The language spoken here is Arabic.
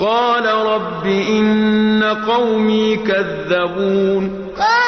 قَالَ رَبِّ إِنَّ قَوْمِي كَذَّبُونِ. قَالَ